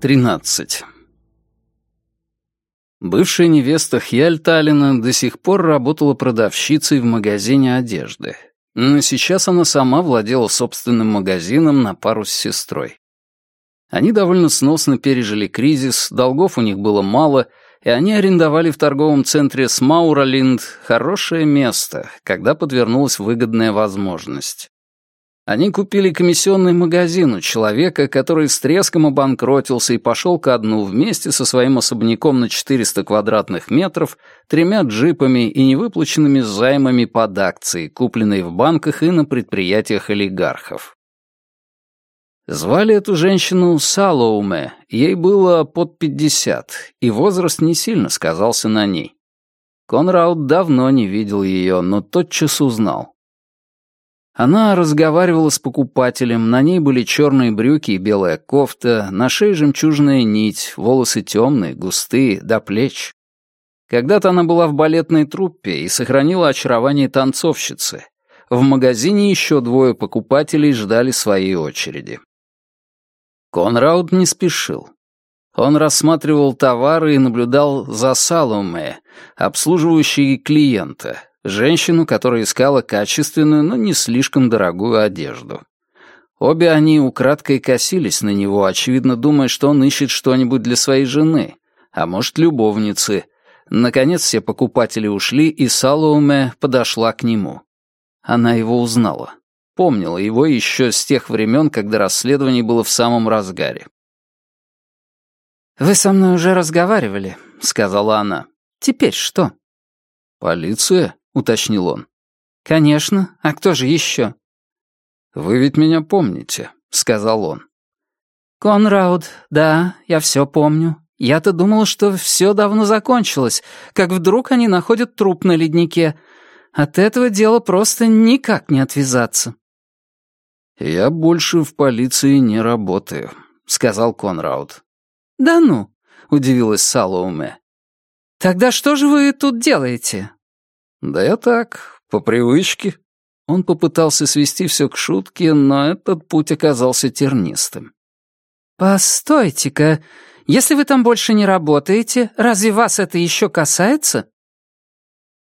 13. Бывшая невеста Хьяльталина до сих пор работала продавщицей в магазине одежды, но сейчас она сама владела собственным магазином на пару с сестрой. Они довольно сносно пережили кризис, долгов у них было мало, и они арендовали в торговом центре Смауралинд хорошее место, когда подвернулась выгодная возможность. Они купили комиссионный магазин у человека, который с треском обанкротился и пошел ко дну вместе со своим особняком на 400 квадратных метров, тремя джипами и невыплаченными займами под акции, купленные в банках и на предприятиях олигархов. Звали эту женщину Салоуме, ей было под 50, и возраст не сильно сказался на ней. Конрауд давно не видел ее, но тотчас узнал. Она разговаривала с покупателем, на ней были черные брюки и белая кофта, на шее жемчужная нить, волосы темные, густые, до плеч. Когда-то она была в балетной труппе и сохранила очарование танцовщицы. В магазине еще двое покупателей ждали своей очереди. Конрауд не спешил. Он рассматривал товары и наблюдал за Саломе, обслуживающей клиента, женщину, которая искала качественную, но не слишком дорогую одежду. Обе они украдкой косились на него, очевидно думая, что он ищет что-нибудь для своей жены, а может, любовницы. Наконец все покупатели ушли, и Салоуме подошла к нему. Она его узнала. Помнила его еще с тех времен, когда расследование было в самом разгаре. «Вы со мной уже разговаривали», — сказала она. «Теперь что?» «Полиция?» — уточнил он. «Конечно. А кто же еще?» «Вы ведь меня помните», — сказал он. «Конрауд, да, я все помню. Я-то думал, что все давно закончилось, как вдруг они находят труп на леднике. От этого дела просто никак не отвязаться». «Я больше в полиции не работаю», — сказал Конрауд. «Да ну», — удивилась Салоуме. «Тогда что же вы тут делаете?» «Да я так, по привычке». Он попытался свести все к шутке, но этот путь оказался тернистым. «Постойте-ка, если вы там больше не работаете, разве вас это еще касается?»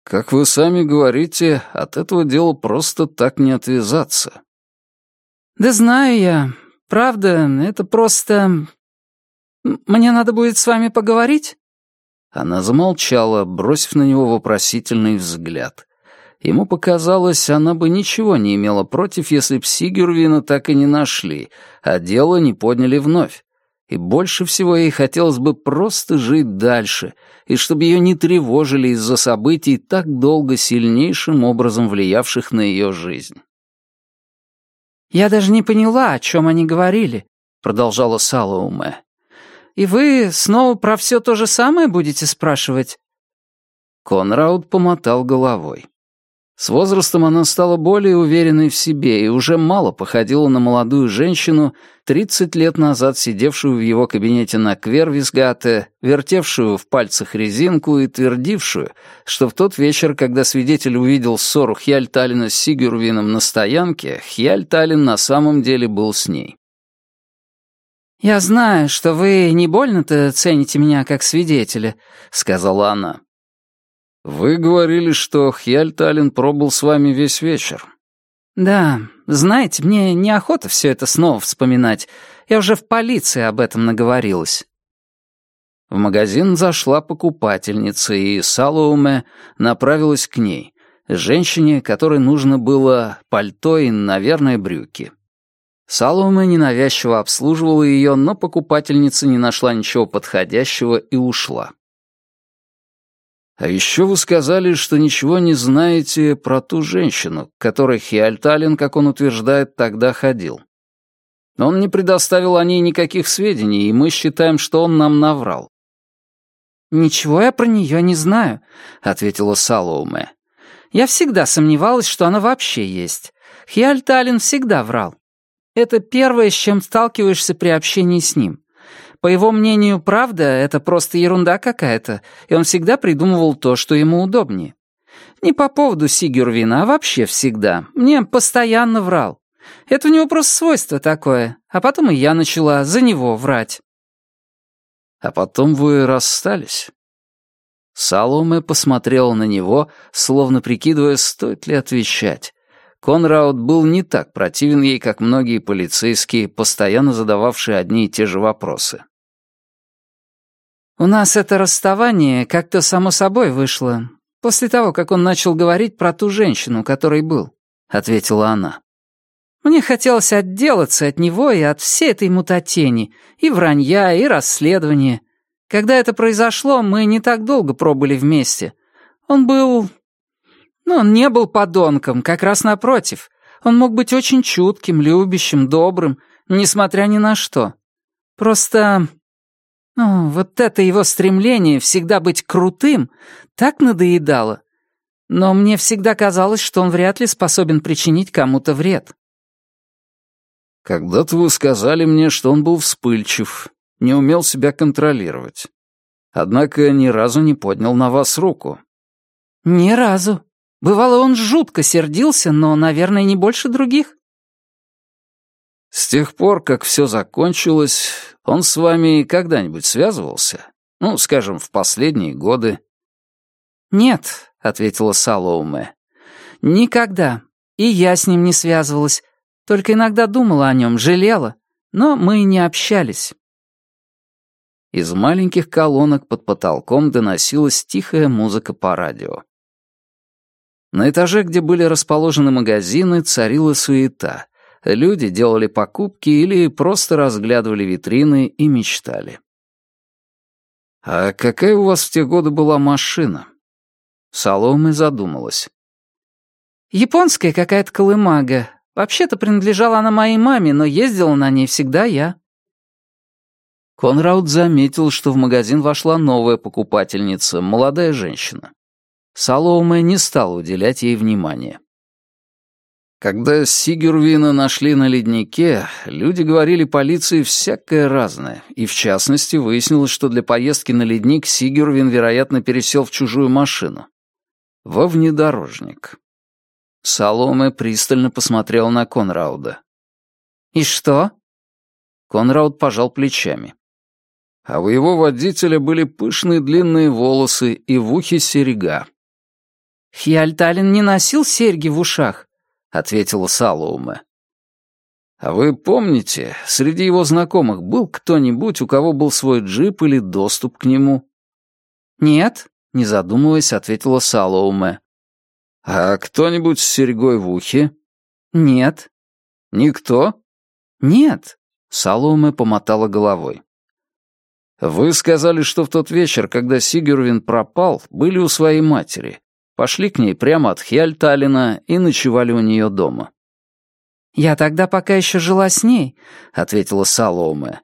«Как вы сами говорите, от этого дела просто так не отвязаться». «Да знаю я. Правда, это просто... Мне надо будет с вами поговорить?» Она замолчала, бросив на него вопросительный взгляд. Ему показалось, она бы ничего не имела против, если б Сигюрвина так и не нашли, а дело не подняли вновь. И больше всего ей хотелось бы просто жить дальше, и чтобы ее не тревожили из-за событий, так долго сильнейшим образом влиявших на ее жизнь. «Я даже не поняла, о чем они говорили», — продолжала Салоуме. И вы снова про все то же самое будете спрашивать?» Конрауд помотал головой. С возрастом она стала более уверенной в себе и уже мало походила на молодую женщину, 30 лет назад сидевшую в его кабинете на Квервисгате, вертевшую в пальцах резинку и твердившую, что в тот вечер, когда свидетель увидел ссору Хьяльталина с Сигюрвином на стоянке, Хьяльталин на самом деле был с ней. «Я знаю, что вы не больно-то цените меня как свидетеля», — сказала она. «Вы говорили, что Хьяльталин пробыл с вами весь вечер». «Да, знаете, мне неохота все это снова вспоминать. Я уже в полиции об этом наговорилась». В магазин зашла покупательница, и Салоуме направилась к ней, женщине, которой нужно было пальто и, наверное, брюки. Саломе ненавязчиво обслуживала ее, но покупательница не нашла ничего подходящего и ушла. «А еще вы сказали, что ничего не знаете про ту женщину, к которой Хиальталин, как он утверждает, тогда ходил. Он не предоставил о ней никаких сведений, и мы считаем, что он нам наврал». «Ничего я про нее не знаю», — ответила Салоуме. «Я всегда сомневалась, что она вообще есть. Хиальталин всегда врал. Это первое, с чем сталкиваешься при общении с ним. По его мнению, правда — это просто ерунда какая-то, и он всегда придумывал то, что ему удобнее. Не по поводу Сигюрвина, а вообще всегда. Мне постоянно врал. Это у него просто свойство такое. А потом и я начала за него врать. А потом вы расстались?» Саломе посмотрела на него, словно прикидывая, стоит ли отвечать. Конрауд был не так противен ей, как многие полицейские, постоянно задававшие одни и те же вопросы. «У нас это расставание как-то само собой вышло, после того, как он начал говорить про ту женщину, которой был», — ответила она. «Мне хотелось отделаться от него и от всей этой мутатени, и вранья, и расследования. Когда это произошло, мы не так долго пробыли вместе. Он был... Ну, он не был подонком, как раз напротив. Он мог быть очень чутким, любящим, добрым, несмотря ни на что. Просто... Ну, вот это его стремление всегда быть крутым так надоедало. Но мне всегда казалось, что он вряд ли способен причинить кому-то вред. Когда-то вы сказали мне, что он был вспыльчив, не умел себя контролировать. Однако ни разу не поднял на вас руку. Ни разу. Бывало, он жутко сердился, но, наверное, не больше других. С тех пор, как все закончилось, он с вами когда-нибудь связывался? Ну, скажем, в последние годы? «Нет», — ответила Салоуме. «Никогда. И я с ним не связывалась. Только иногда думала о нем, жалела. Но мы не общались». Из маленьких колонок под потолком доносилась тихая музыка по радио. На этаже, где были расположены магазины, царила суета. Люди делали покупки или просто разглядывали витрины и мечтали. «А какая у вас в те годы была машина?» Саломе задумалась. «Японская какая-то колымага. Вообще-то принадлежала она моей маме, но ездила на ней всегда я». Конрауд заметил, что в магазин вошла новая покупательница, молодая женщина. Салоуме не стал уделять ей внимания. Когда Сигюрвина нашли на леднике, люди говорили полиции всякое разное, и в частности выяснилось, что для поездки на ледник Сигюрвин, вероятно, пересел в чужую машину. Во внедорожник. Саломе пристально посмотрел на Конрауда. «И что?» Конрауд пожал плечами а у его водителя были пышные длинные волосы и в ухе серега. «Хьяльталин не носил серьги в ушах», — ответила Салоуме. «А вы помните, среди его знакомых был кто-нибудь, у кого был свой джип или доступ к нему?» «Нет», — не задумываясь, ответила Салоуме. «А кто-нибудь с серьгой в ухе?» «Нет». «Никто?» «Нет», — Салоуме помотала головой. «Вы сказали, что в тот вечер, когда Сигюрвин пропал, были у своей матери. Пошли к ней прямо от Хьяльталина и ночевали у нее дома». «Я тогда пока еще жила с ней», — ответила Саломе.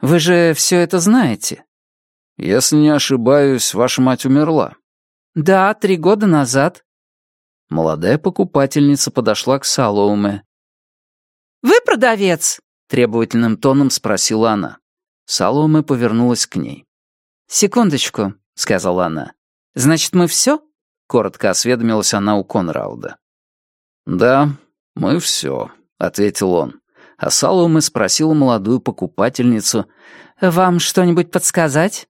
«Вы же все это знаете». «Если не ошибаюсь, ваша мать умерла». «Да, три года назад». Молодая покупательница подошла к Салоуме. «Вы продавец?» — требовательным тоном спросила она. Саломе повернулась к ней. «Секундочку», — сказала она. «Значит, мы все?» — коротко осведомилась она у Конрауда. «Да, мы все», — ответил он. А Саломе спросила молодую покупательницу. «Вам что-нибудь подсказать?»